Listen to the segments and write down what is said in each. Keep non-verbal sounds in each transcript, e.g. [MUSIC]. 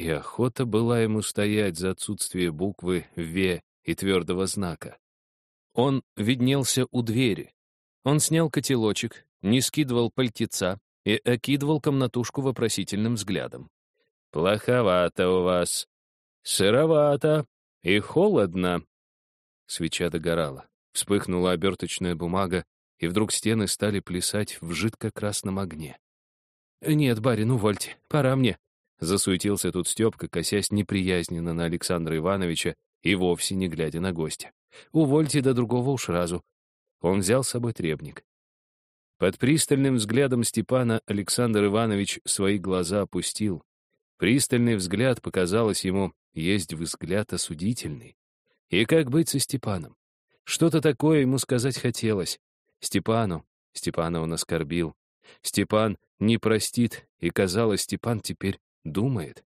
и охота была ему стоять за отсутствие буквы «В» и твердого знака. Он виднелся у двери. Он снял котелочек, не скидывал пальтеца и окидывал комнатушку вопросительным взглядом. «Плоховато у вас. Сыровато и холодно». Свеча догорала. Вспыхнула оберточная бумага, и вдруг стены стали плясать в жидко-красном огне. «Нет, барин, увольте, пора мне», — засуетился тут Степка, косясь неприязненно на Александра Ивановича и вовсе не глядя на гостя. «Увольте до другого уж разу». Он взял с собой требник. Под пристальным взглядом Степана Александр Иванович свои глаза опустил. Пристальный взгляд, показалось ему, есть взгляд осудительный. И как быть со Степаном? Что-то такое ему сказать хотелось. Степану. Степана он оскорбил. Степан не простит, и, казалось, Степан теперь думает.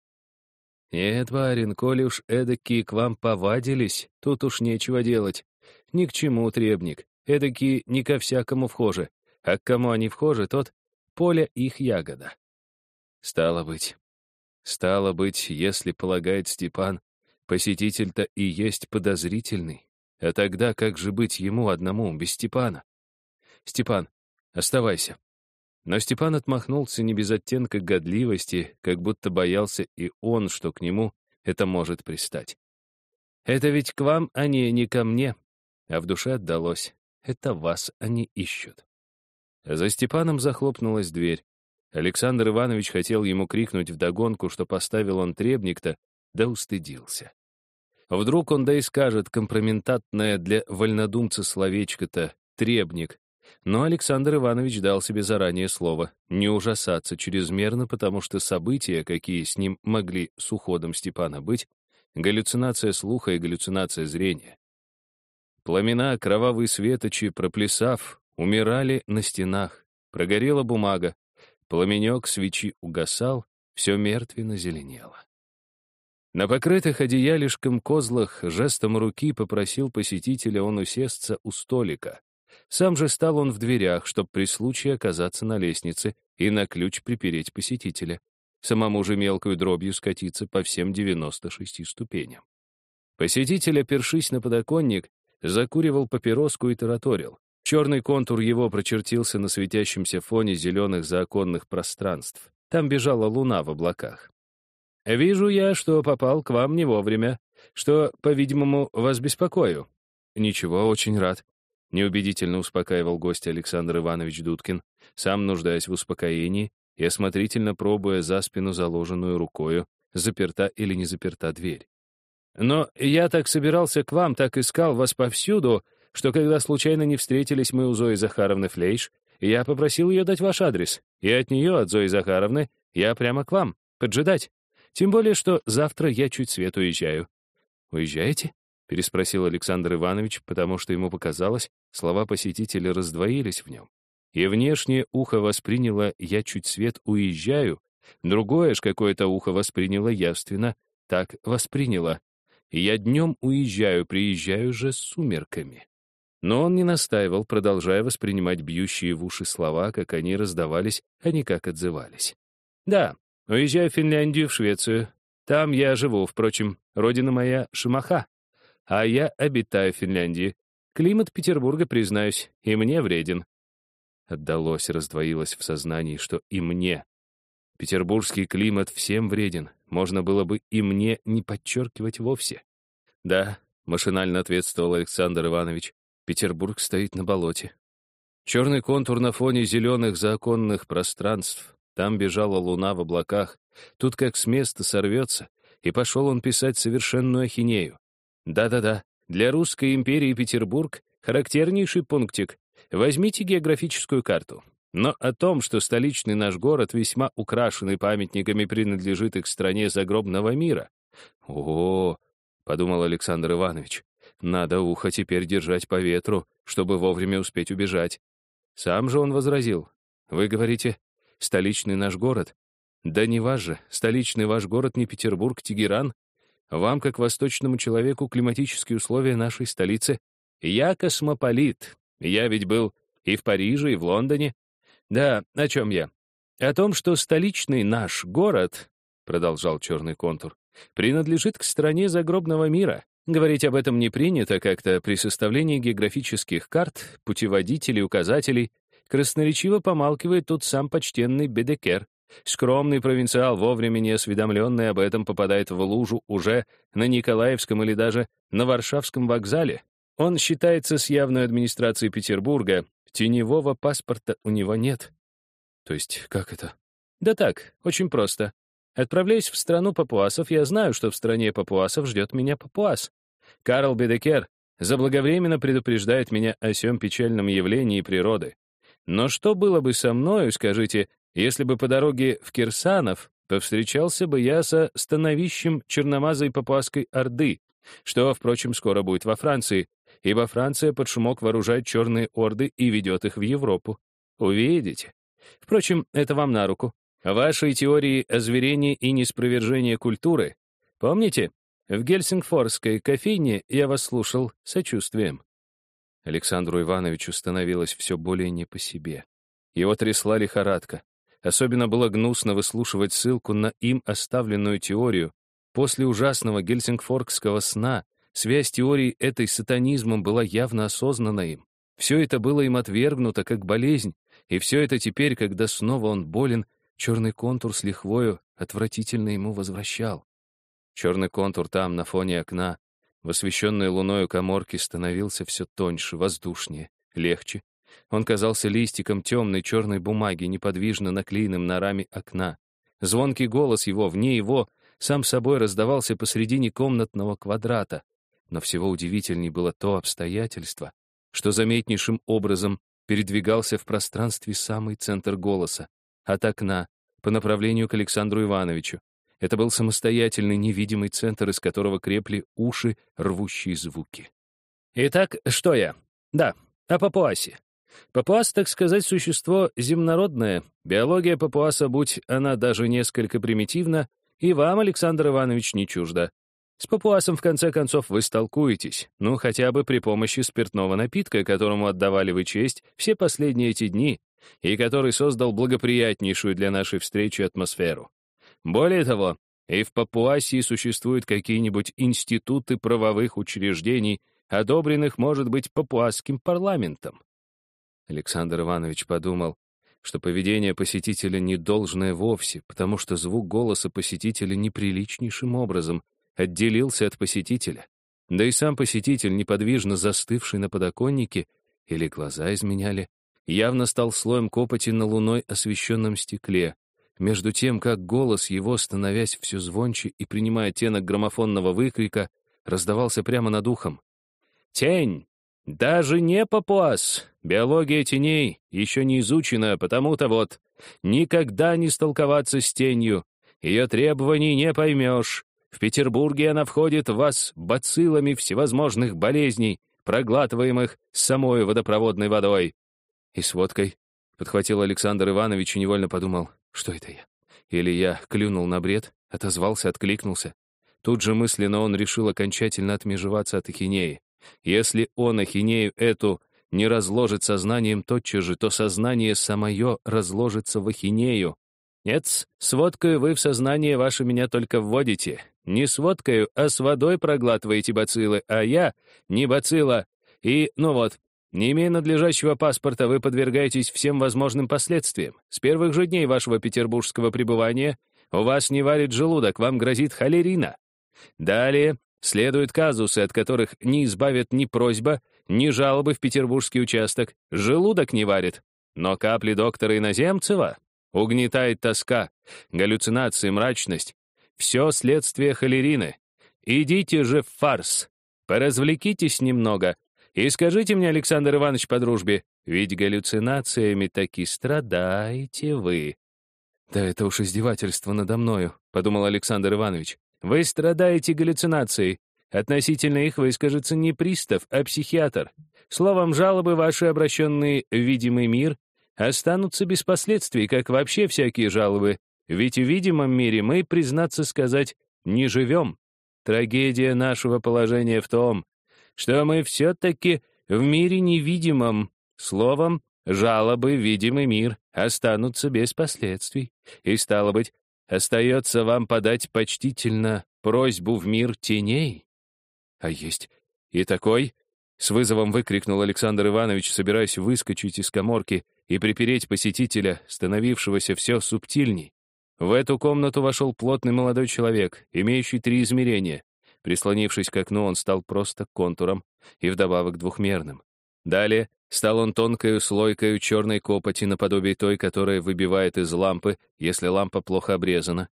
«Нет, барин, коли уж эдакие к вам повадились, тут уж нечего делать. Ни к чему требник. Эдакие не ко всякому вхожи а к кому они вхожи, тот — поле их ягода. Стало быть. Стало быть, если полагает Степан, посетитель-то и есть подозрительный. А тогда как же быть ему одному, без Степана? Степан, оставайся. Но Степан отмахнулся не без оттенка годливости, как будто боялся и он, что к нему это может пристать. Это ведь к вам они, не ко мне. А в душе отдалось. Это вас они ищут. За Степаном захлопнулась дверь. Александр Иванович хотел ему крикнуть вдогонку, что поставил он требник-то, да устыдился. Вдруг он да и скажет компрометантное для вольнодумца словечко-то «требник». Но Александр Иванович дал себе заранее слово не ужасаться чрезмерно, потому что события, какие с ним могли с уходом Степана быть, галлюцинация слуха и галлюцинация зрения. Пламена кровавые светочи, проплясав, умирали на стенах, прогорела бумага, пламенек свечи угасал, все мертвенно зеленело. На покрытых одеялишком козлах жестом руки попросил посетителя он усесться у столика. Сам же стал он в дверях, чтобы при случае оказаться на лестнице и на ключ припереть посетителя, самому же мелкую дробью скатиться по всем 96 ступеням. Посетитель, опершись на подоконник, закуривал папироску и тараторил. Черный контур его прочертился на светящемся фоне зеленых законных пространств. Там бежала луна в облаках. «Вижу я, что попал к вам не вовремя, что, по-видимому, вас беспокою». «Ничего, очень рад», — неубедительно успокаивал гость Александр Иванович Дудкин, сам нуждаясь в успокоении и осмотрительно пробуя за спину заложенную рукою, заперта или не заперта дверь. «Но я так собирался к вам, так искал вас повсюду, что когда случайно не встретились мы у Зои Захаровны Флейш, я попросил ее дать ваш адрес, и от нее, от Зои Захаровны, я прямо к вам, поджидать. Тем более, что завтра я чуть свет уезжаю». «Уезжаете?» — переспросил Александр Иванович, потому что ему показалось, слова посетителя раздвоились в нем. И внешнее ухо восприняло «я чуть свет уезжаю», другое ж какое-то ухо восприняло явственно, так восприняло. «Я днем уезжаю, приезжаю же с сумерками». Но он не настаивал, продолжая воспринимать бьющие в уши слова, как они раздавались, а не как отзывались. «Да, уезжаю в Финляндию, в Швецию. Там я живу, впрочем, родина моя — Шимаха. А я обитаю в Финляндии. Климат Петербурга, признаюсь, и мне вреден». Отдалось, раздвоилось в сознании, что и мне. Петербургский климат всем вреден. Можно было бы и мне не подчеркивать вовсе. «Да», — машинально ответствовал Александр Иванович, Петербург стоит на болоте. Черный контур на фоне зеленых законных пространств. Там бежала луна в облаках. Тут как с места сорвется. И пошел он писать совершенную ахинею. Да-да-да, для русской империи Петербург — характернейший пунктик. Возьмите географическую карту. Но о том, что столичный наш город, весьма украшенный памятниками, принадлежит к стране загробного мира. «О, — подумал Александр Иванович, надо ухо теперь держать по ветру, чтобы вовремя успеть убежать. Сам же он возразил. Вы говорите, столичный наш город? Да не ваш же, столичный ваш город не Петербург, Тегеран. Вам, как восточному человеку, климатические условия нашей столицы. Я космополит. Я ведь был и в Париже, и в Лондоне. Да, о чем я? О том, что столичный наш город продолжал черный контур, принадлежит к стране загробного мира. Говорить об этом не принято как-то при составлении географических карт, путеводителей, указателей. Красноречиво помалкивает тут сам почтенный Бедекер. Скромный провинциал, вовремя не осведомленный об этом, попадает в лужу уже на Николаевском или даже на Варшавском вокзале. Он считается с явной администрацией Петербурга, теневого паспорта у него нет. То есть как это? Да так, очень просто. Отправляясь в страну папуасов, я знаю, что в стране папуасов ждет меня папуас. Карл Бедекер заблаговременно предупреждает меня о сём печальном явлении природы. Но что было бы со мною, скажите, если бы по дороге в Кирсанов повстречался бы я со становищем черномазой папуасской орды, что, впрочем, скоро будет во Франции, ибо Франция под шумок вооружает черные орды и ведет их в Европу. Увидите. Впрочем, это вам на руку. Вашей теории озверения и неспровержения культуры. Помните, в Гельсингфорской кофейне я вас слушал сочувствием. Александру Ивановичу становилось все более не по себе. Его трясла лихорадка. Особенно было гнусно выслушивать ссылку на им оставленную теорию. После ужасного гельсингфоркского сна связь теории этой с сатанизмом была явно осознана им. Все это было им отвергнуто как болезнь, и все это теперь, когда снова он болен, черный контур с лихвою отвратительно ему возвращал. Черный контур там, на фоне окна, в освещенной луною коморке становился все тоньше, воздушнее, легче, он казался листиком темной черной бумаги, неподвижно наклеенным на раме окна. Звонкий голос его, вне его, сам собой раздавался посредине комнатного квадрата. Но всего удивительней было то обстоятельство, что заметнейшим образом передвигался в пространстве самый центр голоса, от окна, по направлению к Александру Ивановичу. Это был самостоятельный невидимый центр, из которого крепли уши, рвущие звуки. «Итак, что я? Да, о Папуасе. Папуас, так сказать, существо земнородное. Биология папуаса, будь она даже несколько примитивна, и вам, Александр Иванович, не чужда. С папуасом, в конце концов, вы столкуетесь, ну, хотя бы при помощи спиртного напитка, которому отдавали вы честь все последние эти дни, и который создал благоприятнейшую для нашей встречи атмосферу. Более того, и в Папуасии существуют какие-нибудь институты правовых учреждений, одобренных, может быть, папуасским парламентом. Александр Иванович подумал, что поведение посетителя не должное вовсе, потому что звук голоса посетителя неприличнейшим образом отделился от посетителя. Да и сам посетитель, неподвижно застывший на подоконнике, или глаза изменяли, явно стал слоем копоти на луной освещенном стекле, между тем, как голос его, становясь все звонче и принимая оттенок граммофонного выкрика, раздавался прямо над ухом. «Тень! Даже не папуас. Биология теней еще не изучена, потому-то вот никогда не столковаться с тенью. Ее требований не поймешь. В Петербурге она входит в вас бациллами всевозможных болезней, проглатываемых самой водопроводной водой. И с водкой, — подхватил Александр Иванович и невольно подумал, что это я? Или я клюнул на бред, отозвался, откликнулся. Тут же мысленно он решил окончательно отмежеваться от ахинеи. Если он ахинею эту не разложит сознанием тотчас же, то сознание самое разложится в ахинею. Нет, с водкой вы в сознание ваше меня только вводите. Не с водкой, а с водой проглатываете бациллы, а я не бацилла. И, ну вот, не имея надлежащего паспорта, вы подвергаетесь всем возможным последствиям. С первых же дней вашего петербургского пребывания у вас не варит желудок, вам грозит холерина. Далее, Следуют казусы, от которых не избавят ни просьба, ни жалобы в петербургский участок, желудок не варит. Но капли доктора Иноземцева угнетает тоска, галлюцинации, мрачность. Все следствие холерины. Идите же в фарс. Поразвлекитесь немного. И скажите мне, Александр Иванович, по дружбе, ведь галлюцинациями таки страдаете вы. «Да это уж издевательство надо мною», — подумал Александр Иванович. Вы страдаете галлюцинацией. Относительно их выскажется не пристав, а психиатр. Словом, жалобы ваши, обращенные в видимый мир, останутся без последствий, как вообще всякие жалобы. Ведь в видимом мире мы, признаться сказать, не живем. Трагедия нашего положения в том, что мы все-таки в мире невидимом. Словом, жалобы видимый мир останутся без последствий. И, стало быть, остается вам подать почтительно просьбу в мир теней. А есть и такой, с вызовом выкрикнул Александр Иванович, собираясь выскочить из коморки и припереть посетителя, становившегося все субтильней. В эту комнату вошел плотный молодой человек, имеющий три измерения. Прислонившись к окну, он стал просто контуром и вдобавок двухмерным. Далее стал он тонкою слойкою черной копоти наподобие той, которая выбивает из лампы, если лампа плохо обрезана.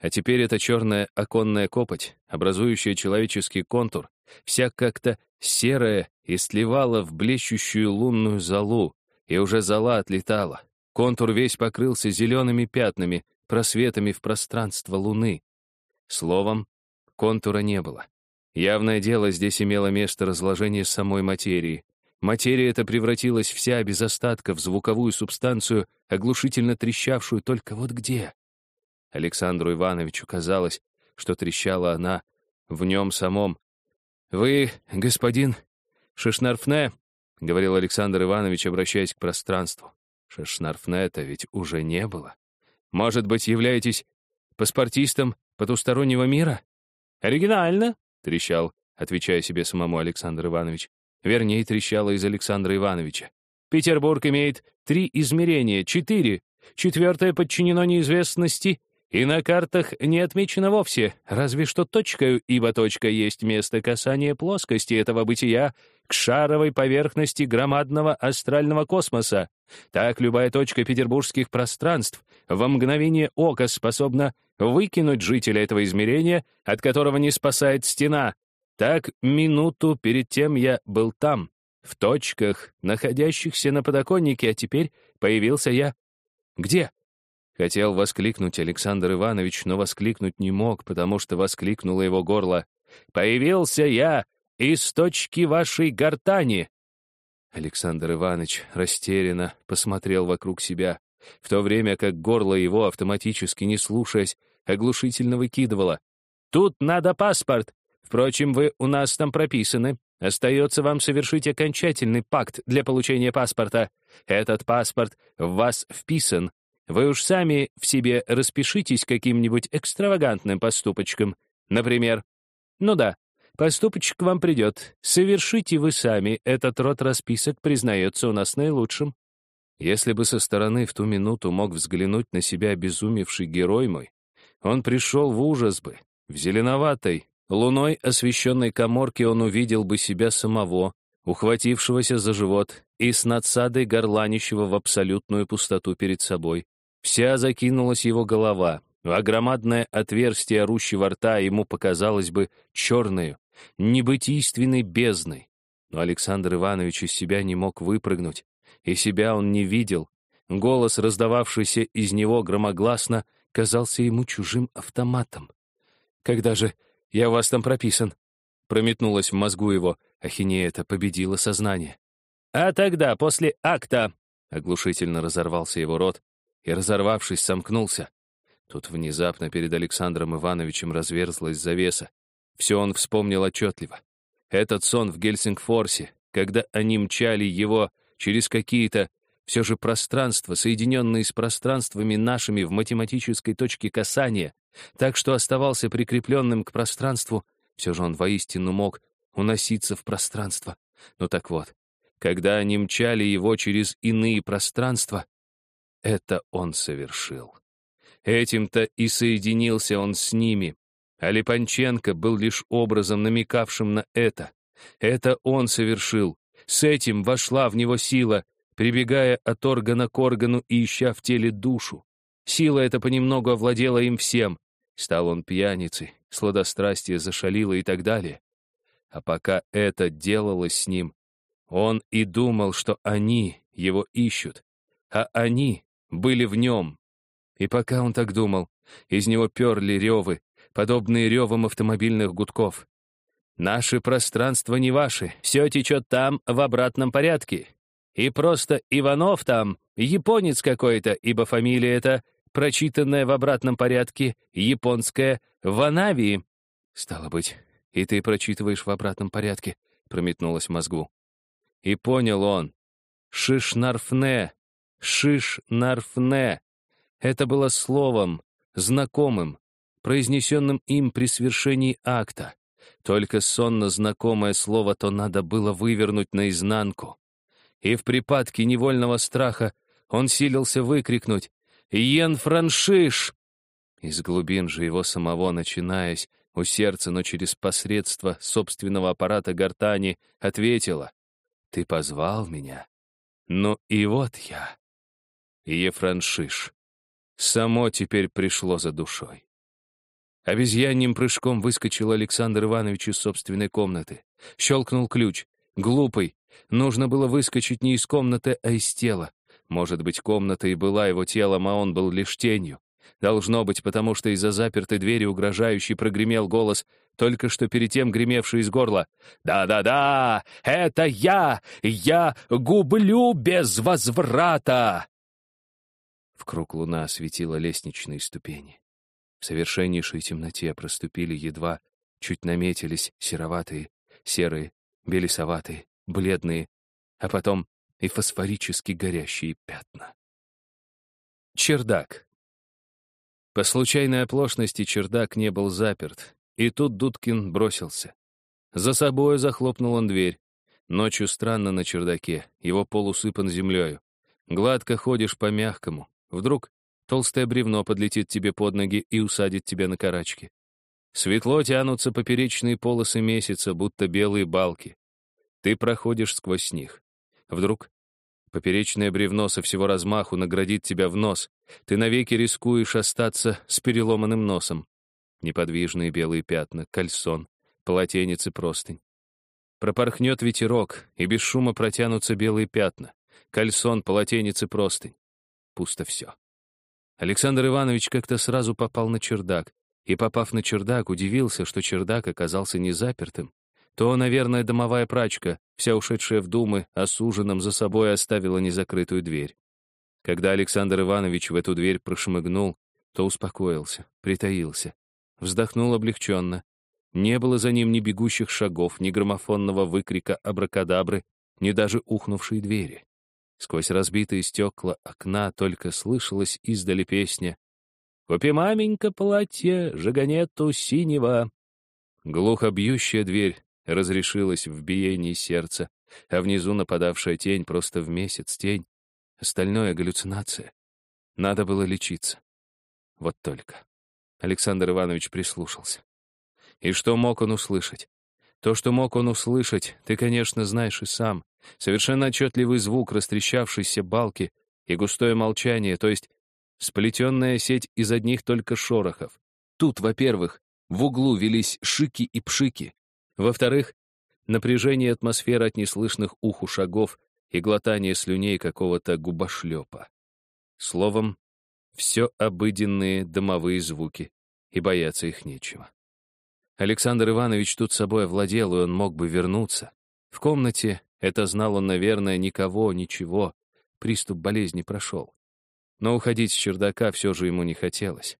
А теперь эта черная оконная копоть, образующая человеческий контур, вся как-то серая и сливала в блещущую лунную золу, и уже зола отлетала. Контур весь покрылся зелеными пятнами, просветами в пространство луны. Словом, контура не было. Явное дело, здесь имело место разложение самой материи. Материя эта превратилась вся без остатка в звуковую субстанцию, оглушительно трещавшую только вот где. Александру Ивановичу казалось, что трещала она в нем самом. «Вы, господин Шишнарфне», — говорил Александр Иванович, обращаясь к пространству. Шишнарфне-то ведь уже не было. «Может быть, являетесь паспортистом потустороннего мира?» «Оригинально», — трещал, отвечая себе самому Александр Иванович. Вернее, трещало из Александра Ивановича. «Петербург имеет три измерения, четыре. Четвертое подчинено неизвестности и на картах не отмечено вовсе, разве что точкою, ибо точка есть место касания плоскости этого бытия к шаровой поверхности громадного астрального космоса. Так любая точка петербургских пространств во мгновение ока способна выкинуть жителя этого измерения, от которого не спасает стена. Так минуту перед тем я был там, в точках, находящихся на подоконнике, а теперь появился я. Где? Хотел воскликнуть Александр Иванович, но воскликнуть не мог, потому что воскликнуло его горло. «Появился я из точки вашей гортани!» Александр Иванович растерянно посмотрел вокруг себя, в то время как горло его, автоматически не слушаясь, оглушительно выкидывало. «Тут надо паспорт! Впрочем, вы у нас там прописаны. Остается вам совершить окончательный пакт для получения паспорта. Этот паспорт в вас вписан, вы уж сами в себе распишитесь каким-нибудь экстравагантным поступочком. Например, ну да, поступочек вам придет. Совершите вы сами, этот род расписок признается у нас наилучшим. Если бы со стороны в ту минуту мог взглянуть на себя обезумевший герой мой, он пришел в ужас бы. В зеленоватой, луной освещенной коморке он увидел бы себя самого, ухватившегося за живот и с надсадой горланищего в абсолютную пустоту перед собой. Вся закинулась его голова, а громадное отверстие орущего рта ему показалось бы черной, небытийственной бездной. Но Александр Иванович из себя не мог выпрыгнуть, и себя он не видел. Голос, раздававшийся из него громогласно, казался ему чужим автоматом. «Когда же я у вас там прописан?» Прометнулась в мозгу его, ахинея это победила сознание. «А тогда, после акта...» Оглушительно разорвался его рот, и, разорвавшись, сомкнулся. Тут внезапно перед Александром Ивановичем разверзлась завеса. Все он вспомнил отчетливо. Этот сон в Гельсингфорсе, когда они мчали его через какие-то все же пространства, соединенные с пространствами нашими в математической точке касания, так что оставался прикрепленным к пространству, все же он воистину мог уноситься в пространство. Ну так вот, когда они мчали его через иные пространства, это он совершил. Этим-то и соединился он с ними. А Липанченко был лишь образом, намекавшим на это. Это он совершил. С этим вошла в него сила, прибегая от органа к органу и ища в теле душу. Сила эта понемногу овладела им всем. Стал он пьяницей, сладострастие зашалило и так далее. А пока это делалось с ним, он и думал, что они его ищут, а они были в нем. И пока он так думал, из него перли ревы, подобные ревам автомобильных гудков. «Наши пространства не ваши, все течет там в обратном порядке. И просто Иванов там, японец какой-то, ибо фамилия эта, прочитанная в обратном порядке, японская Ванави». «Стало быть, и ты прочитываешь в обратном порядке», — прометнулось в мозгу. И понял он. Шишнарфне Шиш-нарфне. Это было словом, знакомым, произнесенным им при свершении акта. Только сонно знакомое слово то надо было вывернуть наизнанку. И в припадке невольного страха он силился выкрикнуть «Йен Франшиш!» Из глубин же его самого, начинаясь, у сердца, но через посредство собственного аппарата гортани, ответила «Ты позвал меня? Ну и вот я». Ефраншиш. Само теперь пришло за душой. Обезьяньим прыжком выскочил Александр Иванович из собственной комнаты. Щелкнул ключ. Глупый. Нужно было выскочить не из комнаты, а из тела. Может быть, комната и была его телом, а он был лишь тенью. Должно быть, потому что из-за запертой двери угрожающий прогремел голос, только что перед тем гремевший из горла. «Да-да-да! Это я! Я гублю без возврата!» В круг луна осветила лестничные ступени. В совершеннейшей темноте проступили едва, чуть наметились сероватые, серые, белесоватые, бледные, а потом и фосфорически горящие пятна. Чердак. По случайной оплошности чердак не был заперт, и тут Дудкин бросился. За собой захлопнул он дверь. Ночью странно на чердаке, его пол усыпан землею. Гладко ходишь по мягкому, Вдруг толстое бревно подлетит тебе под ноги и усадит тебя на карачки. Светло тянутся поперечные полосы месяца, будто белые балки. Ты проходишь сквозь них. Вдруг поперечное бревно со всего размаху наградит тебя в нос. Ты навеки рискуешь остаться с переломанным носом. Неподвижные белые пятна, кальсон, полотенец и простынь. Пропорхнет ветерок, и без шума протянутся белые пятна. Кальсон, полотенец и простынь пусто все. Александр Иванович как-то сразу попал на чердак, и, попав на чердак, удивился, что чердак оказался не запертым. То, наверное, домовая прачка, вся ушедшая в думы, о суженом за собой оставила незакрытую дверь. Когда Александр Иванович в эту дверь прошмыгнул, то успокоился, притаился, вздохнул облегченно. Не было за ним ни бегущих шагов, ни граммофонного выкрика абракадабры, ни даже ухнувшей двери. Сквозь разбитые стекла окна только слышалась издали песня «Купи, маменька, платье, жаганету синего». Глухо бьющая дверь разрешилась в биении сердца, а внизу нападавшая тень просто в месяц тень. Остальное — галлюцинация. Надо было лечиться. Вот только. Александр Иванович прислушался. И что мог он услышать? То, что мог он услышать, ты, конечно, знаешь и сам. Совершенно отчетливый звук растрещавшейся балки и густое молчание, то есть сплетенная сеть из одних только шорохов. Тут, во-первых, в углу велись шики и пшики. Во-вторых, напряжение атмосферы от неслышных уху шагов и глотание слюней какого-то губошлепа. Словом, все обыденные домовые звуки, и бояться их нечего. Александр Иванович тут собой овладел, и он мог бы вернуться. В комнате, это знал он, наверное, никого, ничего. Приступ болезни прошел. Но уходить с чердака все же ему не хотелось.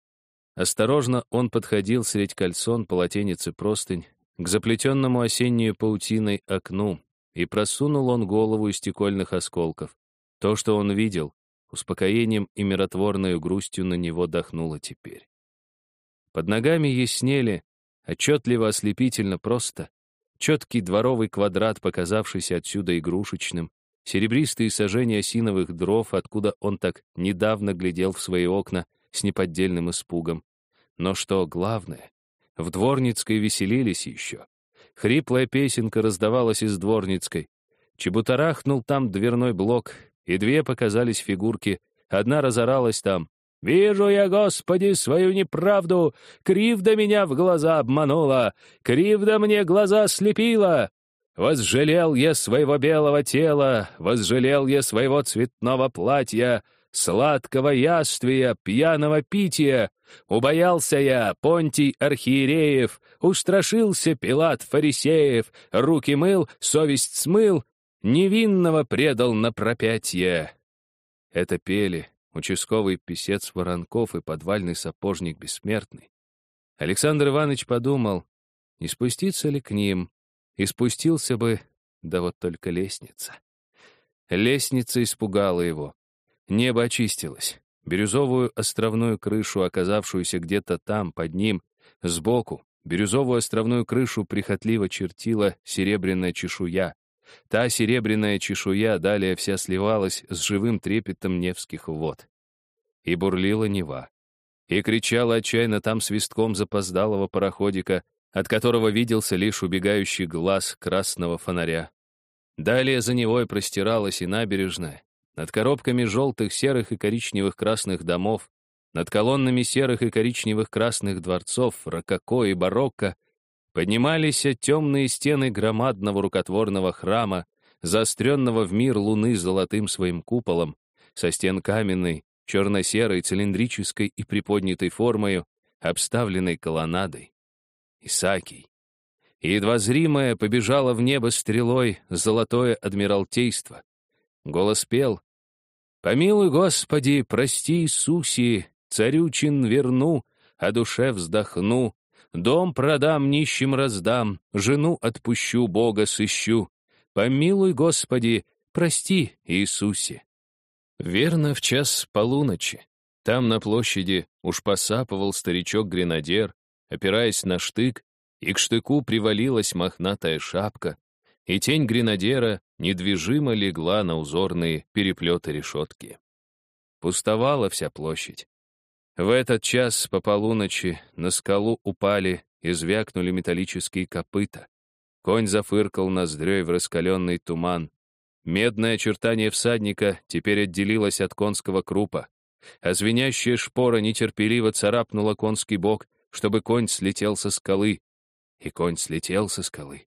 Осторожно он подходил средь кольцон, полотенец и простынь к заплетенному осеннюю паутиной окну, и просунул он голову из стекольных осколков. То, что он видел, успокоением и миротворной грустью на него дохнуло теперь. Под ногами яснели, отчетливо ослепительно просто, четкий дворовый квадрат, показавшийся отсюда игрушечным, серебристые сажения осиновых дров, откуда он так недавно глядел в свои окна с неподдельным испугом. Но что главное, в Дворницкой веселились еще. Хриплая песенка раздавалась из Дворницкой. Чебутарахнул там дверной блок, и две показались фигурки. Одна разоралась там, Вижу я, Господи, свою неправду, кривда меня в глаза обманула, кривда мне глаза слепила. Возжалел я своего белого тела, возжалел я своего цветного платья, сладкого яствия, пьяного пития. Убоялся я Понтий Архиереев, устрашился Пилат Фарисеев, руки мыл, совесть смыл, невинного предал на пропятие. Это пели, участковый писец Воронков и подвальный сапожник Бессмертный. Александр Иванович подумал, не спуститься ли к ним, и спустился бы, да вот только лестница. Лестница испугала его. Небо очистилось. Бирюзовую островную крышу, оказавшуюся где-то там, под ним, сбоку, бирюзовую островную крышу прихотливо чертила серебряная чешуя. Та серебряная чешуя далее вся сливалась с живым трепетом Невских вод. И бурлила Нева. И кричала отчаянно там свистком запоздалого пароходика, от которого виделся лишь убегающий глаз красного фонаря. Далее за Невой простиралась и набережная, над коробками желтых, серых и коричневых красных домов, над колоннами серых и коричневых красных дворцов, рококо и барокко, поднимались темные стены громадного рукотворного храма, заостренного в мир луны золотым своим куполом, со стен каменной, черно-серой, цилиндрической и приподнятой формою, обставленной колоннадой. Исакий. И едва зримое побежало в небо стрелой золотое адмиралтейство. Голос пел, Помилуй, Господи, прости, Иисусе, царю чин верну, о душе вздохну, дом продам, нищим раздам, жену отпущу, Бога сыщу. Помилуй, Господи, прости, Иисусе. Верно, в час полуночи. Там на площади уж посапывал старичок-гренадер, опираясь на штык, и к штыку привалилась мохнатая шапка, и тень гренадера недвижимо легла на узорные переплеты решетки. Пустовала вся площадь. В этот час по полуночи на скалу упали и звякнули металлические копыта. Конь зафыркал ноздрёй в раскаленный туман. Медное очертание всадника теперь отделилось от конского крупа, а звенящая шпора нетерпеливо царапнула конский бок, чтобы конь слетел со скалы. И конь слетел со скалы.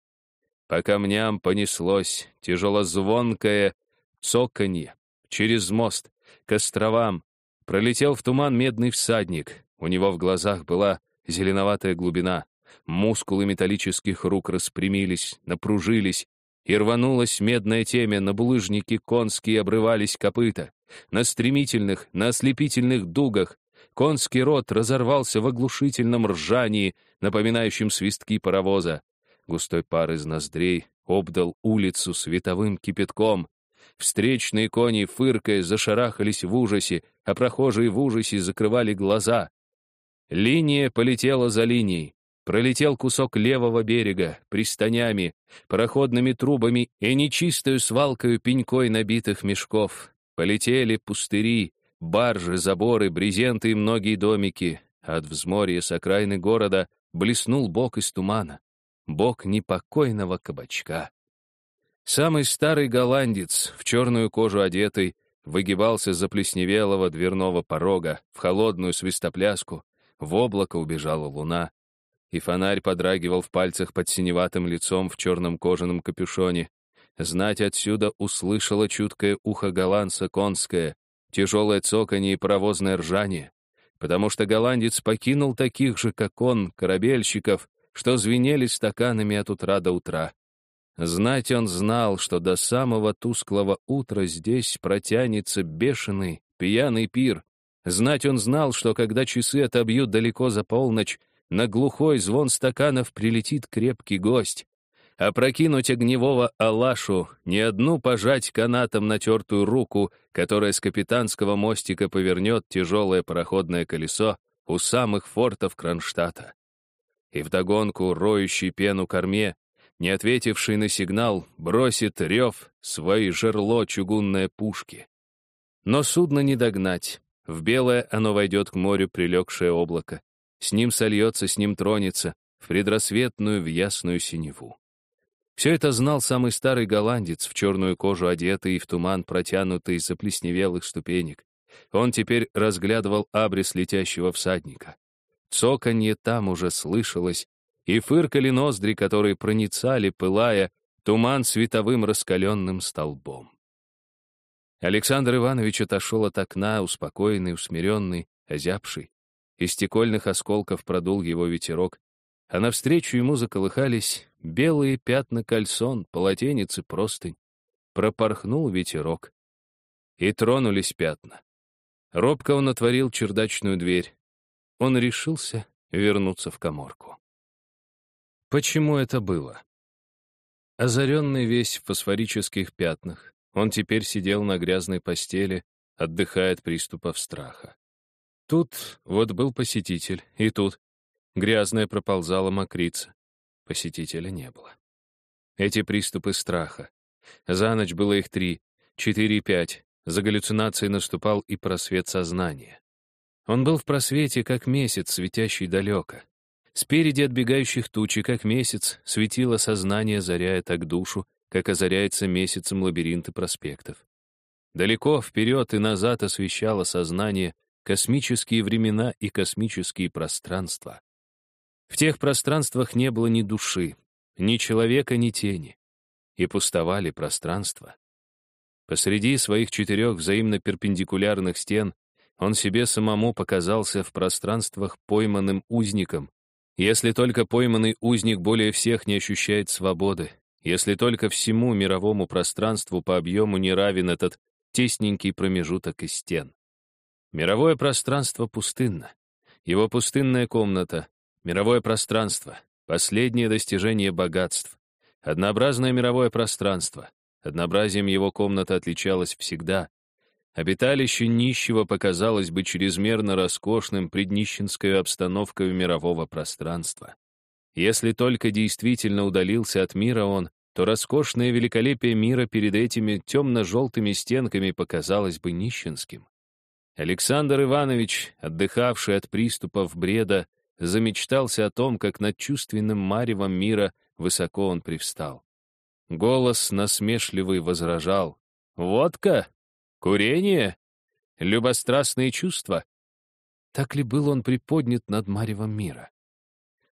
По камням понеслось тяжелозвонкое цоканье. Через мост, к островам, пролетел в туман медный всадник. У него в глазах была зеленоватая глубина. Мускулы металлических рук распрямились, напружились, и рванулась медная темя, на булыжники конские обрывались копыта. На стремительных, на ослепительных дугах конский рот разорвался в оглушительном ржании, напоминающем свистки паровоза. Густой пар из ноздрей обдал улицу световым кипятком. Встречные кони, фыркая, зашарахались в ужасе, а прохожие в ужасе закрывали глаза. Линия полетела за линией. Пролетел кусок левого берега, пристанями, пароходными трубами и нечистою свалкою пенькой набитых мешков. Полетели пустыри, баржи, заборы, брезенты и многие домики. От взморья с окраины города блеснул бок из тумана бог непокойного кабачка. Самый старый голландец, в черную кожу одетый, выгибался за плесневелого дверного порога, в холодную свистопляску, в облако убежала луна, и фонарь подрагивал в пальцах под синеватым лицом в черном кожаном капюшоне. Знать отсюда услышала чуткое ухо голландца конское, тяжелое цоканье и паровозное ржание, потому что голландец покинул таких же, как он, корабельщиков, что звенели стаканами от утра до утра. Знать он знал, что до самого тусклого утра здесь протянется бешеный, пьяный пир. Знать он знал, что когда часы отобьют далеко за полночь, на глухой звон стаканов прилетит крепкий гость. а прокинуть огневого Алашу, не одну пожать канатом натертую руку, которая с капитанского мостика повернет тяжелое пароходное колесо у самых фортов Кронштадта и вдогонку роющий пену корме, не ответивший на сигнал, бросит рев свои жерло чугунной пушки. Но судно не догнать. В белое оно войдет к морю прилегшее облако. С ним сольется, с ним тронется, в предрассветную, в ясную синеву. Все это знал самый старый голландец, в черную кожу одетый и в туман протянутый из заплесневелых ступенек. Он теперь разглядывал абрис летящего всадника. Цоканье там уже слышалось, и фыркали ноздри, которые проницали, пылая, туман световым раскаленным столбом. Александр Иванович отошел от окна, успокоенный, усмиренный, озябший. Из стекольных осколков продул его ветерок, а навстречу ему заколыхались белые пятна кальсон, полотенец и простынь. Пропорхнул ветерок. И тронулись пятна. Робко он отворил чердачную дверь он решился вернуться в коморку. Почему это было? Озаренный весь в фосфорических пятнах, он теперь сидел на грязной постели, отдыхая от приступов страха. Тут вот был посетитель, и тут грязная проползала мокрица. Посетителя не было. Эти приступы страха. За ночь было их три, четыре и пять. За галлюцинацией наступал и просвет сознания. Он был в просвете, как месяц, светящий далеко. Спереди отбегающих тучи, как месяц, светило сознание, заряя так душу, как озаряется месяцем лабиринты проспектов. Далеко вперед и назад освещало сознание космические времена и космические пространства. В тех пространствах не было ни души, ни человека, ни тени. И пустовали пространства. Посреди своих четырех взаимно перпендикулярных стен он себе самому показался в пространствах пойманным узником, если только пойманный узник более всех не ощущает свободы, если только всему мировому пространству по объему не равен этот тесненький промежуток из стен. Мировое пространство пустынно. Его пустынная комната, мировое пространство, последнее достижение богатств. Однообразное мировое пространство. Однообразием его комната отличалась всегда. Обиталище нищего показалось бы чрезмерно роскошным преднищенской обстановкой мирового пространства. Если только действительно удалился от мира он, то роскошное великолепие мира перед этими темно-желтыми стенками показалось бы нищенским. Александр Иванович, отдыхавший от приступов бреда, замечтался о том, как над чувственным маревом мира высоко он привстал. Голос насмешливый возражал. «Водка? Курение? Любострастные чувства?» Так ли был он приподнят над маревом мира?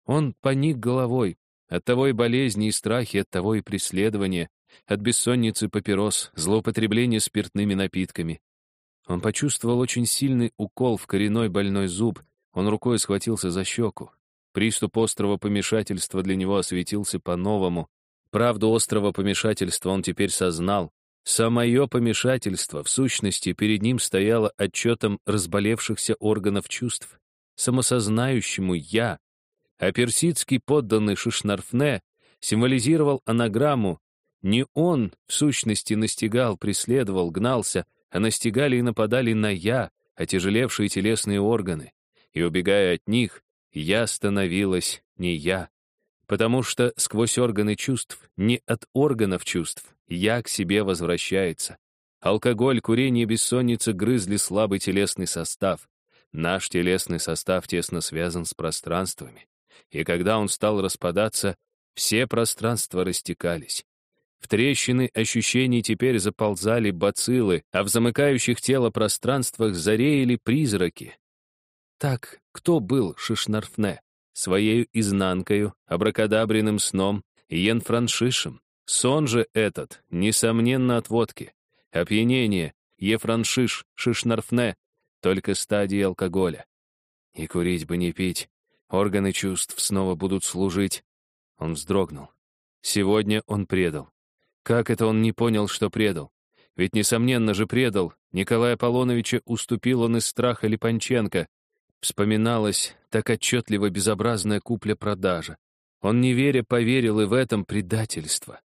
Он поник головой, от того и болезни, и страхи, от того и преследования, от бессонницы папирос, злоупотребления спиртными напитками. Он почувствовал очень сильный укол в коренной больной зуб, он рукой схватился за щеку. Приступ острого помешательства для него осветился по-новому. Правду острого помешательства он теперь сознал. Самое помешательство, в сущности, перед ним стояло отчетом разболевшихся органов чувств. Самосознающему «я», а персидский подданный Шишнарфне символизировал анаграмму не он, в сущности, настигал, преследовал, гнался, а настигали и нападали на «я», отяжелевшие телесные органы и, убегая от них, я становилась не я. Потому что сквозь органы чувств, не от органов чувств, я к себе возвращается. Алкоголь, курение, бессонница грызли слабый телесный состав. Наш телесный состав тесно связан с пространствами. И когда он стал распадаться, все пространства растекались. В трещины ощущений теперь заползали бациллы, а в замыкающих тело пространствах зареяли призраки, так, кто был Шишнарфне? Своею изнанкою, абракадабренным сном, Йенфраншишем. Сон же этот, несомненно, от водки. Опьянение, Ефраншиш, Шишнарфне, только стадии алкоголя. И курить бы не пить, органы чувств снова будут служить. Он вздрогнул. Сегодня он предал. Как это он не понял, что предал? Ведь, несомненно же, предал. Николая Аполлоновича уступил он из страха Липанченко, Вспоминалась так отчетливо безобразная купля-продажа. Он, не веря, поверил и в этом предательство.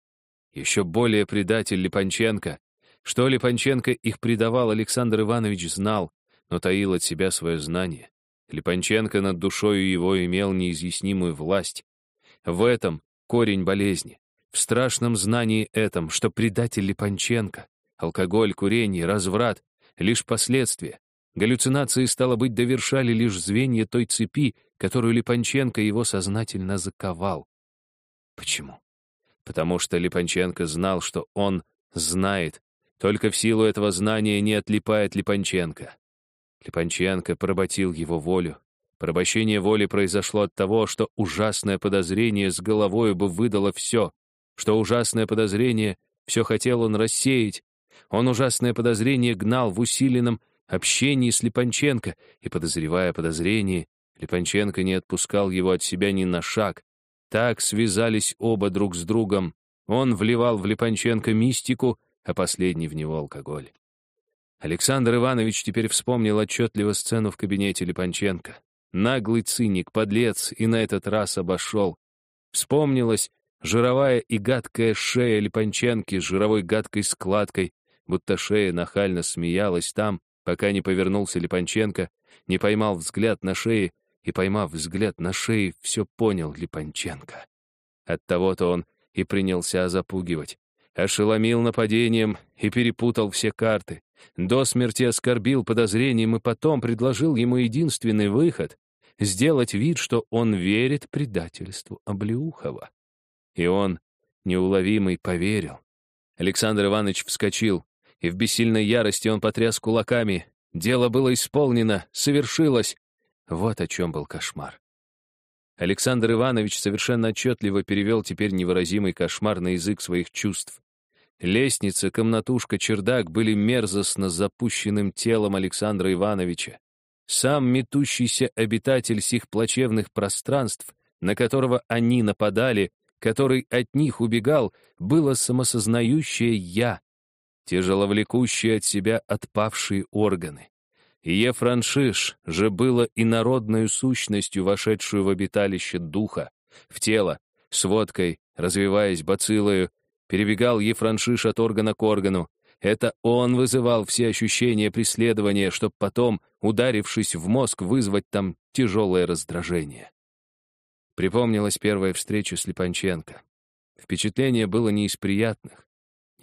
Еще более предатель Липанченко. Что Липанченко их предавал, Александр Иванович знал, но таил от себя свое знание. Липанченко над душою его имел неизъяснимую власть. В этом корень болезни. В страшном знании этом, что предатель Липанченко, алкоголь, курение, разврат — лишь последствия, Галлюцинации, стало быть, довершали лишь звенья той цепи, которую Липанченко его сознательно заковал. Почему? Потому что Липанченко знал, что он знает. Только в силу этого знания не отлипает Липанченко. Липанченко поработил его волю. Порабощение воли произошло от того, что ужасное подозрение с головой бы выдало все, что ужасное подозрение все хотел он рассеять. Он ужасное подозрение гнал в усиленном общении с Липанченко, и, подозревая подозрение, Липанченко не отпускал его от себя ни на шаг. Так связались оба друг с другом. Он вливал в Липанченко мистику, а последний в него алкоголь. Александр Иванович теперь вспомнил отчетливо сцену в кабинете Липанченко. Наглый циник, подлец, и на этот раз обошел. Вспомнилась жировая и гадкая шея Липанченки с жировой гадкой складкой, будто шея нахально смеялась там, пока не повернулся Липанченко, не поймал взгляд на шее и, поймав взгляд на шее, все понял Липанченко. Оттого-то он и принялся запугивать. Ошеломил нападением и перепутал все карты. До смерти оскорбил подозрением и потом предложил ему единственный выход — сделать вид, что он верит предательству Облеухова. И он, неуловимый, поверил. Александр Иванович вскочил, и в бессильной ярости он потряс кулаками. Дело было исполнено, совершилось. Вот о чем был кошмар. Александр Иванович совершенно отчетливо перевел теперь невыразимый кошмар на язык своих чувств. Лестница, комнатушка, чердак были мерзостно запущенным телом Александра Ивановича. Сам метущийся обитатель сих плачевных пространств, на которого они нападали, который от них убегал, было самосознающее «я», тяжеловлекущие от себя отпавшие органы. Ефраншиш же было инородной сущностью, вошедшую в обиталище духа, в тело, с водкой, развиваясь бациллою, перебегал Ефраншиш от органа к органу. Это он вызывал все ощущения преследования, чтобы потом, ударившись в мозг, вызвать там тяжелое раздражение. Припомнилась первая встреча с Липанченко. Впечатление было не из приятных.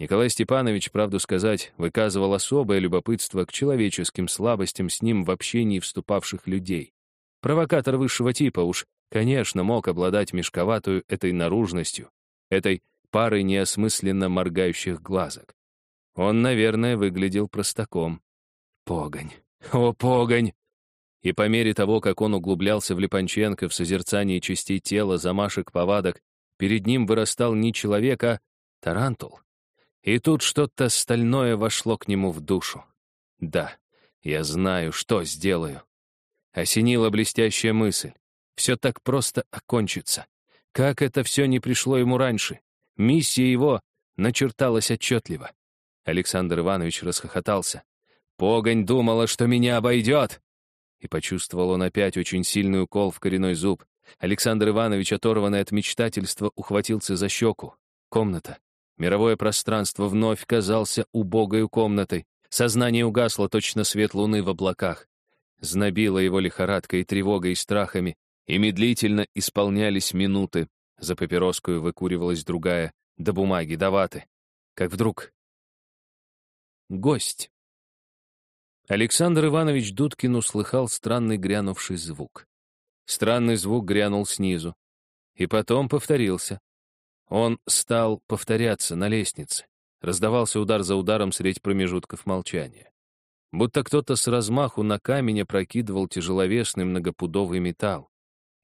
Николай Степанович, правду сказать, выказывал особое любопытство к человеческим слабостям с ним в общении вступавших людей. Провокатор высшего типа уж, конечно, мог обладать мешковатую этой наружностью, этой парой неосмысленно моргающих глазок. Он, наверное, выглядел простаком. Погонь! О, погонь! И по мере того, как он углублялся в Липанченко в созерцании частей тела, замашек, повадок, перед ним вырастал не человек, а тарантул. И тут что-то стальное вошло к нему в душу. Да, я знаю, что сделаю. Осенила блестящая мысль. Все так просто окончится. Как это все не пришло ему раньше? Миссия его начерталась отчетливо. Александр Иванович расхохотался. «Погонь думала, что меня обойдет!» И почувствовал он опять очень сильный укол в коренной зуб. Александр Иванович, оторванный от мечтательства, ухватился за щеку. Комната. Мировое пространство вновь казался убогой комнатой. Сознание угасло, точно свет луны в облаках. Знобила его лихорадкой, тревогой и страхами, и медлительно исполнялись минуты. За папироскую выкуривалась другая, до бумаги, до ваты. Как вдруг... Гость. Александр Иванович Дудкин услыхал странный грянувший звук. Странный звук грянул снизу. И потом повторился. Он стал повторяться на лестнице. Раздавался удар за ударом средь промежутков молчания. Будто кто-то с размаху на камень опрокидывал тяжеловесный многопудовый металл.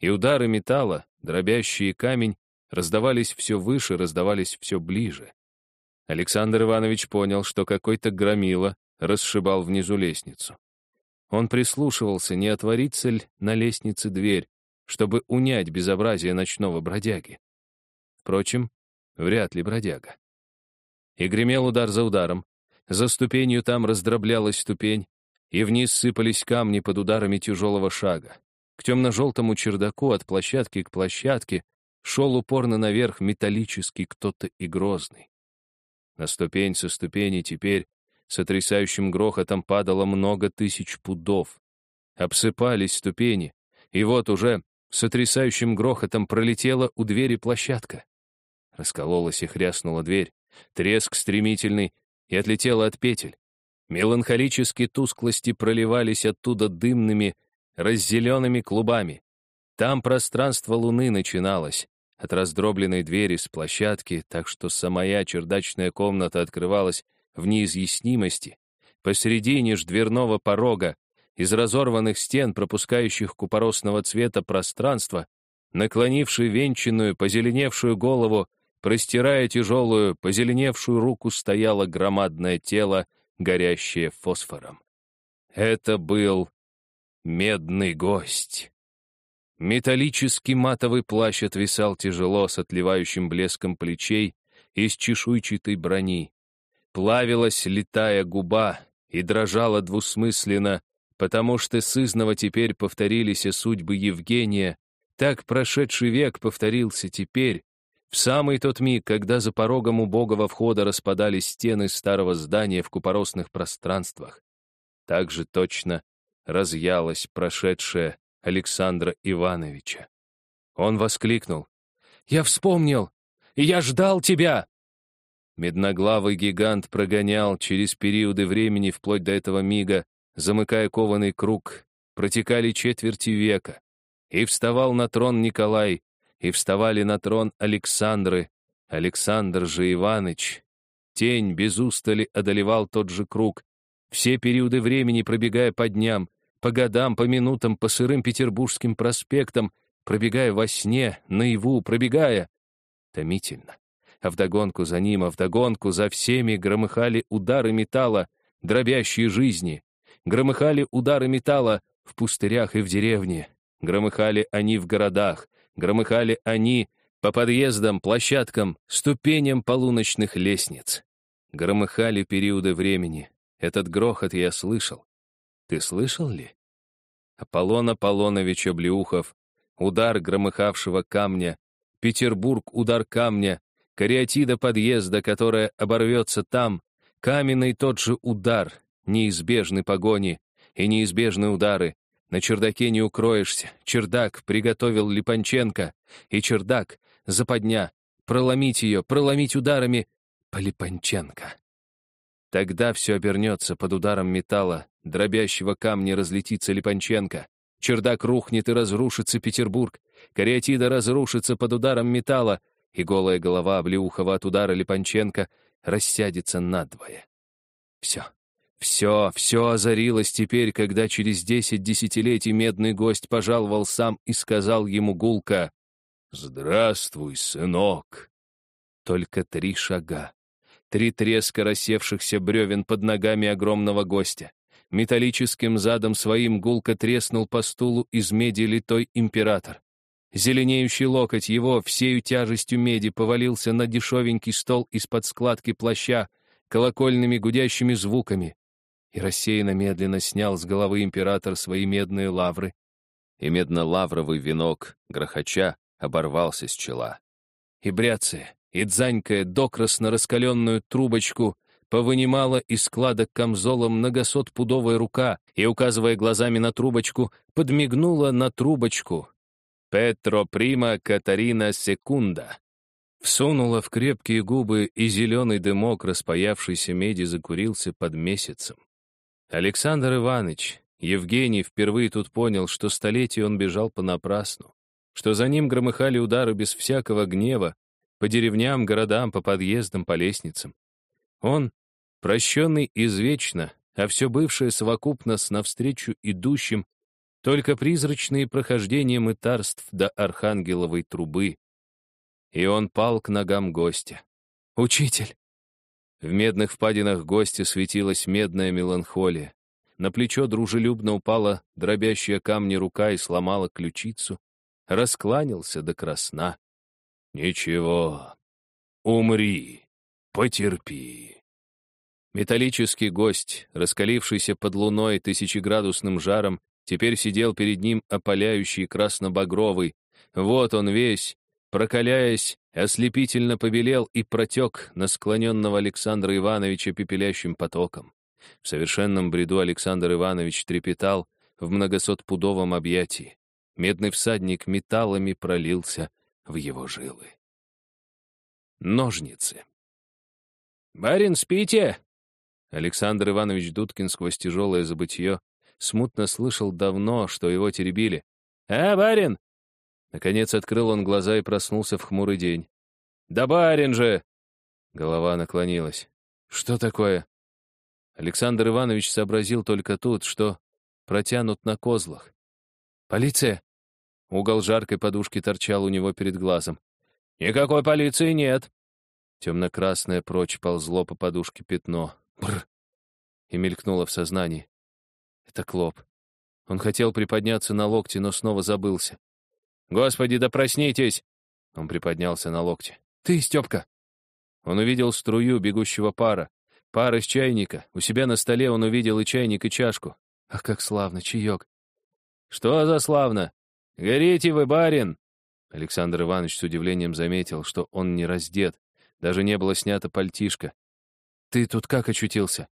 И удары металла, дробящие камень, раздавались все выше, раздавались все ближе. Александр Иванович понял, что какой-то громила расшибал внизу лестницу. Он прислушивался, не отворится ли на лестнице дверь, чтобы унять безобразие ночного бродяги. Впрочем, вряд ли бродяга. И гремел удар за ударом. За ступенью там раздроблялась ступень, и вниз сыпались камни под ударами тяжелого шага. К темно-желтому чердаку от площадки к площадке шел упорно наверх металлический кто-то и грозный. На ступень со ступени теперь с отрисающим грохотом падало много тысяч пудов. Обсыпались ступени, и вот уже с отрисающим грохотом пролетела у двери площадка. Раскололась и хряснула дверь, треск стремительный, и отлетела от петель. Меланхолические тусклости проливались оттуда дымными, раззелеными клубами. Там пространство луны начиналось, от раздробленной двери с площадки, так что самая чердачная комната открывалась в неизъяснимости, посередине ж дверного порога, из разорванных стен, пропускающих купоросного цвета пространства, наклонивший венчанную, позеленевшую голову, простирая тяжелую, позеленевшую руку, стояло громадное тело, горящее фосфором. Это был медный гость. Металлический матовый плащ отвисал тяжело с отливающим блеском плечей из чешуйчатой брони плавилась летая губа и дрожала двусмысленно, потому что сызново теперь повторились судьбы Евгения, так прошедший век повторился теперь, В самый тот миг, когда за порогом убогого входа распадались стены старого здания в купоросных пространствах, так же точно разъялась прошедшая Александра Ивановича. Он воскликнул. «Я вспомнил! Я ждал тебя!» Медноглавый гигант прогонял через периоды времени вплоть до этого мига, замыкая кованый круг, протекали четверти века. И вставал на трон Николай, и вставали на трон Александры, Александр же Иваныч. Тень без устали одолевал тот же круг, все периоды времени пробегая по дням, по годам, по минутам, по сырым петербургским проспектам, пробегая во сне, наяву, пробегая. Томительно. А вдогонку за ним, а вдогонку за всеми громыхали удары металла, дробящие жизни. Громыхали удары металла в пустырях и в деревне. Громыхали они в городах. Громыхали они по подъездам, площадкам, ступеням полуночных лестниц. Громыхали периоды времени. Этот грохот я слышал. Ты слышал ли? Аполлон Аполлонович Облеухов, удар громыхавшего камня, Петербург — удар камня, кариатида подъезда, которая оборвется там, каменный тот же удар, неизбежны погони и неизбежны удары. На чердаке не укроешься, чердак приготовил Липанченко, и чердак, западня, проломить ее, проломить ударами по Липанченко. Тогда все обернется под ударом металла, дробящего камни разлетится Липанченко. Чердак рухнет и разрушится Петербург. Кариатида разрушится под ударом металла, и голая голова Облеухова от удара Липанченко рассядется надвое. Все, все, все озарилось теперь, когда через десять десятилетий медный гость пожаловал сам и сказал ему гулко «Здравствуй, сынок!» Только три шага. Три треска рассевшихся бревен под ногами огромного гостя. Металлическим задом своим гулко треснул по стулу из меди литой император. Зеленеющий локоть его всею тяжестью меди повалился на дешевенький стол из-под складки плаща, колокольными гудящими звуками. И рассеянно медленно снял с головы император свои медные лавры, и медно-лавровый венок, грохоча, оборвался с чела. И бряцая, и дзанькая докрасно раскаленную трубочку повынимала из складок камзола многосотпудовая рука и, указывая глазами на трубочку, подмигнула на трубочку. «Петро Прима Катарина Секунда». Всунула в крепкие губы, и зеленый дымок распаявшейся меди закурился под месяцем. Александр Иванович, Евгений впервые тут понял, что столетие он бежал понапрасну, что за ним громыхали удары без всякого гнева, по деревням, городам, по подъездам, по лестницам. Он, прощенный извечно, а все бывшее совокупно с навстречу идущим, только призрачные прохождения мытарств до архангеловой трубы. И он пал к ногам гостя. «Учитель!» В медных впадинах гостя светилась медная меланхолия. На плечо дружелюбно упала дробящая камни рука и сломала ключицу. Раскланялся до красна. «Ничего, умри, потерпи». Металлический гость, раскалившийся под луной тысячеградусным жаром, теперь сидел перед ним опаляющий красно-багровый. Вот он весь, прокаляясь, ослепительно побелел и протек на склоненного Александра Ивановича пепелящим потоком. В совершенном бреду Александр Иванович трепетал в многосотпудовом объятии. Медный всадник металлами пролился в его жилы. Ножницы. «Барин, спите!» Александр Иванович Дудкин сквозь тяжелое забытье смутно слышал давно, что его теребили. «А, барин!» Наконец открыл он глаза и проснулся в хмурый день. «Да барин же!» Голова наклонилась. «Что такое?» Александр Иванович сообразил только тут, что протянут на козлах. «Полиция!» Угол жаркой подушки торчал у него перед глазом. «Никакой полиции нет!» Темно-красное прочь ползло по подушке пятно. Бррр! И мелькнуло в сознании. Это Клоп. Он хотел приподняться на локте, но снова забылся. «Господи, да проснитесь!» Он приподнялся на локте. «Ты, Степка!» Он увидел струю бегущего пара. Пар из чайника. У себя на столе он увидел и чайник, и чашку. Ах, как славно, чаек. «Что за славно? Горите вы, барин!» Александр Иванович с удивлением заметил, что он не раздет, даже не было снято пальтишко. «Ты тут как очутился?»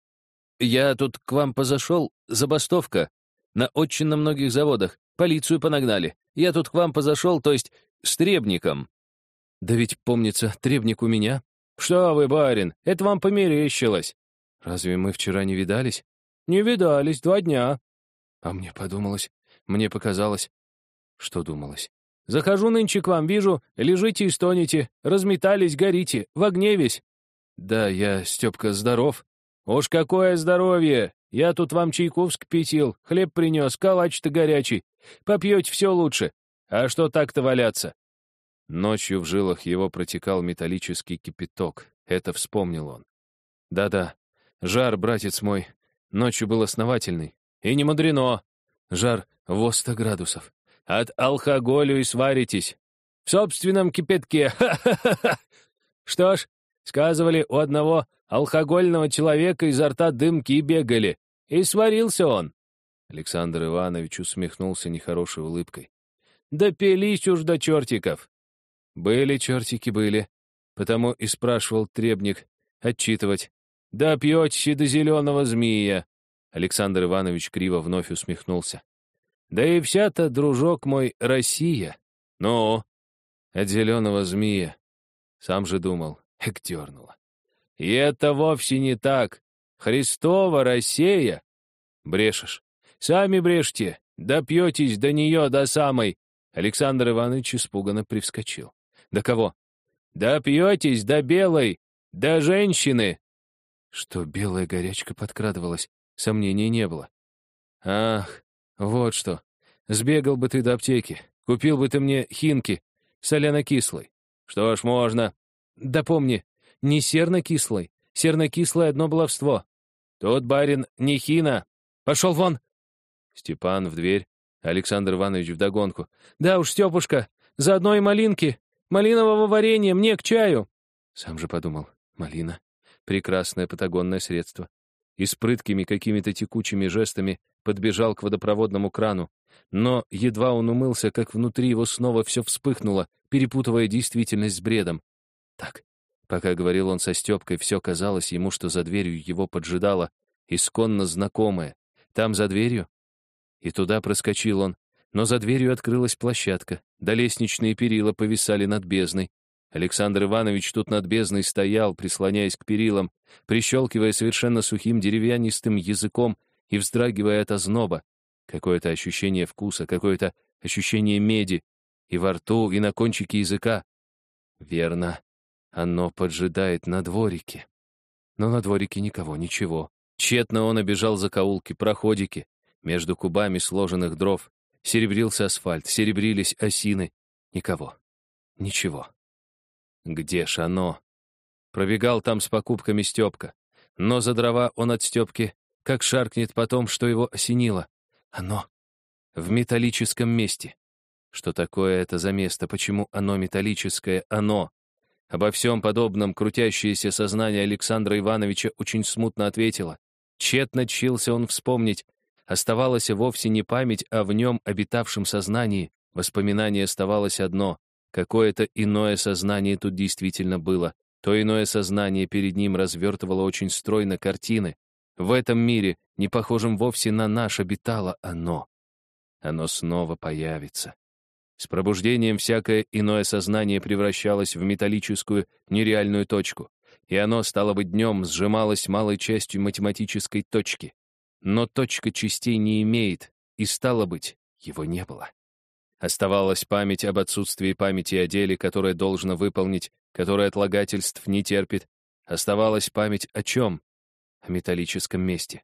«Я тут к вам позашел, забастовка. На очень на многих заводах. Полицию понагнали. Я тут к вам позашел, то есть с требником». «Да ведь, помнится, требник у меня». «Что вы, барин, это вам померещилось». «Разве мы вчера не видались?» «Не видались, два дня». А мне подумалось, мне показалось... Что думалось? «Захожу нынче к вам, вижу, лежите и стонете, разметались, горите, в огне весь». «Да, я, Степка, здоров». «Уж какое здоровье! Я тут вам чайку вскипятил, хлеб принес, калач-то горячий. Попьете все лучше. А что так-то валяться?» Ночью в жилах его протекал металлический кипяток. Это вспомнил он. «Да-да, жар, братец мой, ночью был основательный. И не мудрено. Жар в 100 градусов. От алкоголю и сваритесь. В собственном кипятке. [LAUGHS] Ха-ха-ха! Что ж, сказывали, у одного алкогольного человека изо рта дымки бегали. И сварился он. Александр Иванович усмехнулся нехорошей улыбкой. Да пились уж до чертиков. Были чертики, были. Потому и спрашивал требник отчитывать. Да пьете до зеленого змея. Александр Иванович криво вновь усмехнулся. Да и вся-то, дружок мой, Россия. Ну, от зеленого змея. Сам же думал, эк дернуло. И это вовсе не так. Христова Россия. Брешешь. Сами брешьте. Допьетесь до нее, до самой. Александр Иванович испуганно привскочил. До кого? Допьетесь до белой, до женщины. Что белая горячка подкрадывалась, сомнений не было. Ах, вот что. Сбегал бы ты до аптеки, купил бы ты мне хинки, соляно-кислой. Что ж, можно. Да помни, не серно-кислой. Серно-кислое одно баловство. Тут, барин, не хина. Пошел вон. Степан в дверь, Александр Иванович вдогонку. Да уж, Степушка, заодно и малинки. Малинового варенья мне к чаю. Сам же подумал, малина. Прекрасное патагонное средство. И с прыткими какими-то текучими жестами подбежал к водопроводному крану. Но едва он умылся, как внутри его снова все вспыхнуло, перепутывая действительность с бредом. Так, пока говорил он со Степкой, все казалось ему, что за дверью его поджидало, исконно знакомое. Там, за дверью? И туда проскочил он, но за дверью открылась площадка, да лестничные перила повисали над бездной. Александр Иванович тут над бездной стоял, прислоняясь к перилам, прищелкивая совершенно сухим деревянистым языком и вздрагивая от озноба. Какое-то ощущение вкуса, какое-то ощущение меди и во рту, и на кончике языка. Верно, оно поджидает на дворике. Но на дворике никого, ничего. Тщетно он обежал закоулки, проходики. Между кубами сложенных дров серебрился асфальт, серебрились осины. Никого. Ничего. Где ж оно? Пробегал там с покупками Степка. Но за дрова он от Степки как шаркнет потом, что его осенило. Оно в металлическом месте. Что такое это за место? Почему оно металлическое? Оно. Обо всем подобном крутящееся сознание Александра Ивановича очень смутно ответило. Тщетно чился он вспомнить. Оставалась вовсе не память о в нем обитавшем сознании. Воспоминание оставалось одно. Какое-то иное сознание тут действительно было. То иное сознание перед ним развертывало очень стройно картины, в этом мире, не похожем вовсе на наш, обитало оно. Оно снова появится. С пробуждением всякое иное сознание превращалось в металлическую, нереальную точку, и оно, стало быть, днем сжималось малой частью математической точки. Но точка частей не имеет, и, стало быть, его не было. Оставалась память об отсутствии памяти о деле, которое должно выполнить, которое отлагательств не терпит. Оставалась память о чем? о металлическом месте.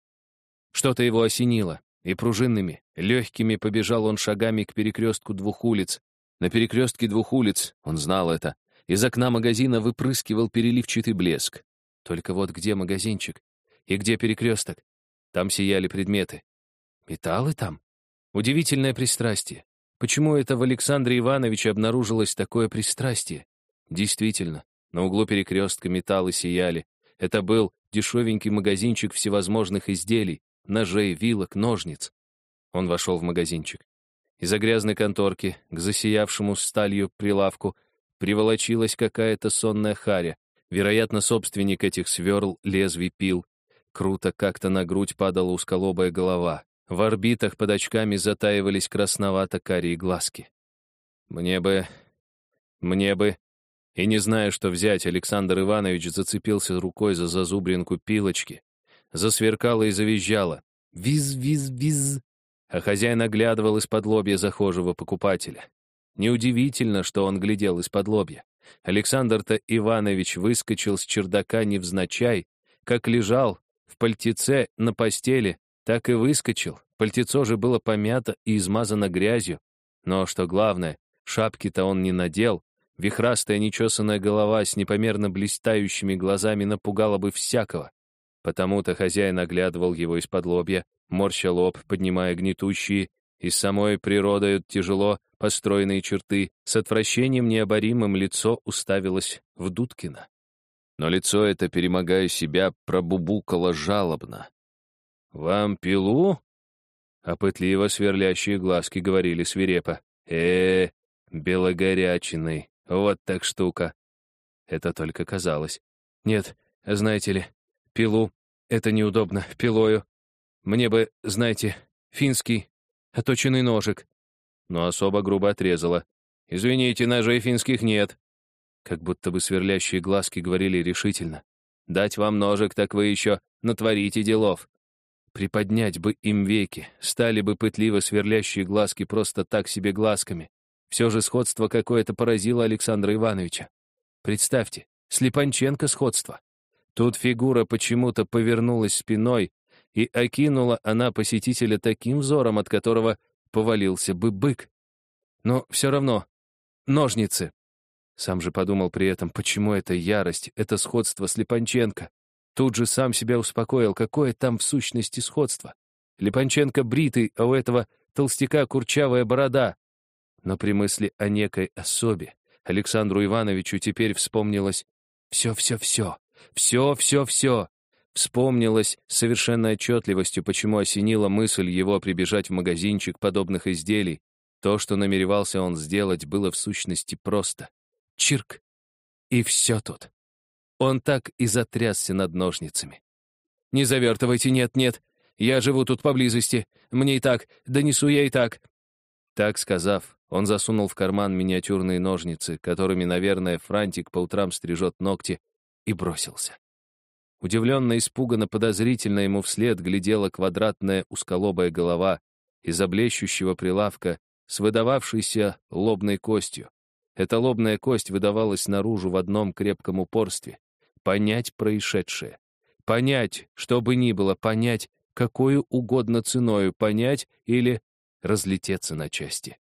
Что-то его осенило, и пружинными, легкими побежал он шагами к перекрестку двух улиц. На перекрестке двух улиц, он знал это, из окна магазина выпрыскивал переливчатый блеск. Только вот где магазинчик? И где перекресток? Там сияли предметы. Металлы там? Удивительное пристрастие. Почему это в Александре Ивановиче обнаружилось такое пристрастие? Действительно, на углу перекрестка металлы сияли. Это был дешевенький магазинчик всевозможных изделий, ножей, вилок, ножниц. Он вошел в магазинчик. Из-за грязной конторки к засиявшему сталью прилавку приволочилась какая-то сонная харя. Вероятно, собственник этих сверл лезвий пил. Круто как-то на грудь падала узколобая голова. В орбитах под очками затаивались красновато-карие глазки. Мне бы... мне бы... И не зная, что взять, Александр Иванович зацепился рукой за зазубринку пилочки. Засверкала и завизжала. Виз-виз-виз. А хозяин оглядывал из-под лобья захожего покупателя. Неудивительно, что он глядел из-под лобья. Александр-то Иванович выскочил с чердака невзначай, как лежал в пальтеце на постели, так и выскочил. Пальтецо же было помято и измазано грязью. Но, что главное, шапки-то он не надел. Вихрастая нечесанная голова с непомерно блистающими глазами напугала бы всякого. Потому-то хозяин оглядывал его из-под лобья, морща лоб, поднимая гнетущие, из самой природой тяжело построенные черты, с отвращением необоримым лицо уставилось в Дудкина. Но лицо это, перемогая себя, пробубукало жалобно. «Вам пилу?» А пытливо сверлящие глазки говорили свирепо. э, -э вот так штука». Это только казалось. «Нет, знаете ли, пилу — это неудобно, пилою. Мне бы, знаете, финский, оточенный ножик». Но особо грубо отрезала. «Извините, ножей финских нет». Как будто бы сверлящие глазки говорили решительно. «Дать вам ножик, так вы еще натворите делов». Приподнять бы им веки, стали бы пытливо сверлящие глазки просто так себе глазками. Все же сходство какое-то поразило Александра Ивановича. Представьте, Слепанченко сходство. Тут фигура почему-то повернулась спиной, и окинула она посетителя таким взором, от которого повалился бы бык. Но все равно, ножницы. Сам же подумал при этом, почему эта ярость, это сходство с Липанченко. Тут же сам себя успокоил, какое там в сущности сходство. Липанченко бритый, а у этого толстяка курчавая борода. Но при мысли о некой особе Александру Ивановичу теперь вспомнилось все-все-все, все-все-все. Вспомнилось с совершенной отчетливостью, почему осенила мысль его прибежать в магазинчик подобных изделий. То, что намеревался он сделать, было в сущности просто. Чирк. И все тут. Он так и затрясся над ножницами. «Не завертывайте, нет-нет. Я живу тут поблизости. Мне и так, донесу я и так». Так сказав, он засунул в карман миниатюрные ножницы, которыми, наверное, Франтик по утрам стрижет ногти, и бросился. Удивленно, испуганно, подозрительно ему вслед глядела квадратная узколобая голова из облещущего прилавка с выдававшейся лобной костью. Эта лобная кость выдавалась наружу в одном крепком упорстве. Понять происшедшее. Понять, что бы ни было, понять, какую угодно ценою, понять или разлететься на части.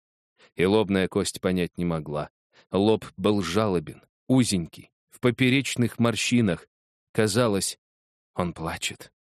И лобная кость понять не могла. Лоб был жалобен, узенький, в поперечных морщинах, Казалось, он плачет.